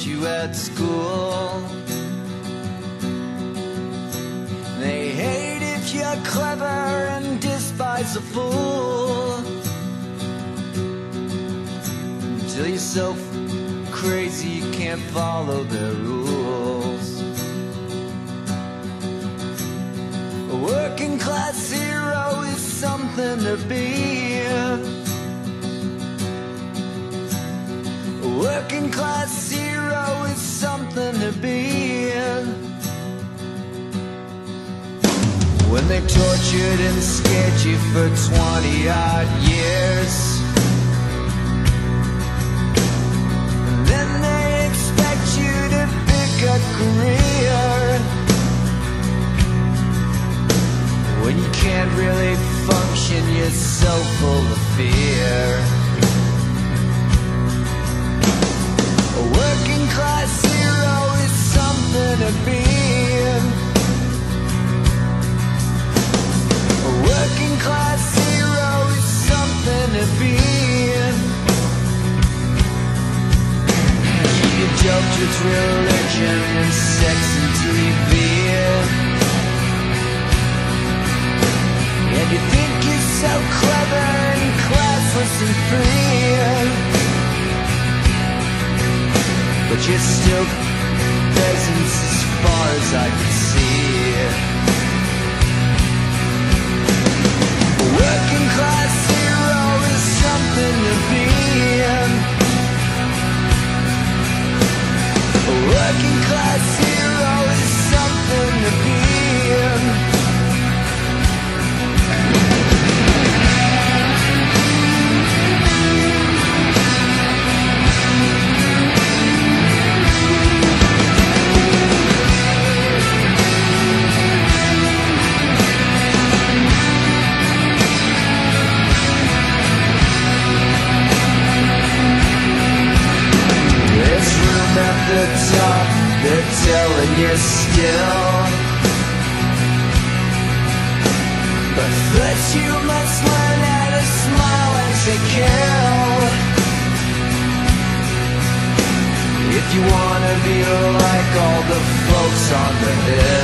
You at school. They hate if you're clever and despise a fool. Until you're so crazy you can't follow their rules. A working class hero is something to be. A working class When they tortured and scared you for 20 odd years. Religion and sex and TV. And you think you're so clever and classless and free. But you're still telling you're still. But first you must learn how to smile and to kill. If you wanna be like all the folks on the hill.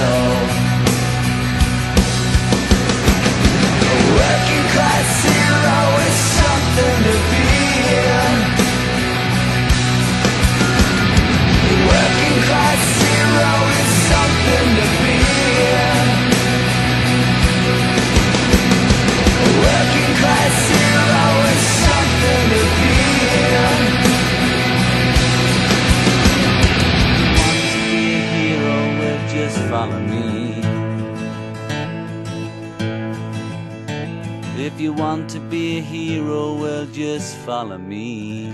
If you want to be a hero, well, just follow me.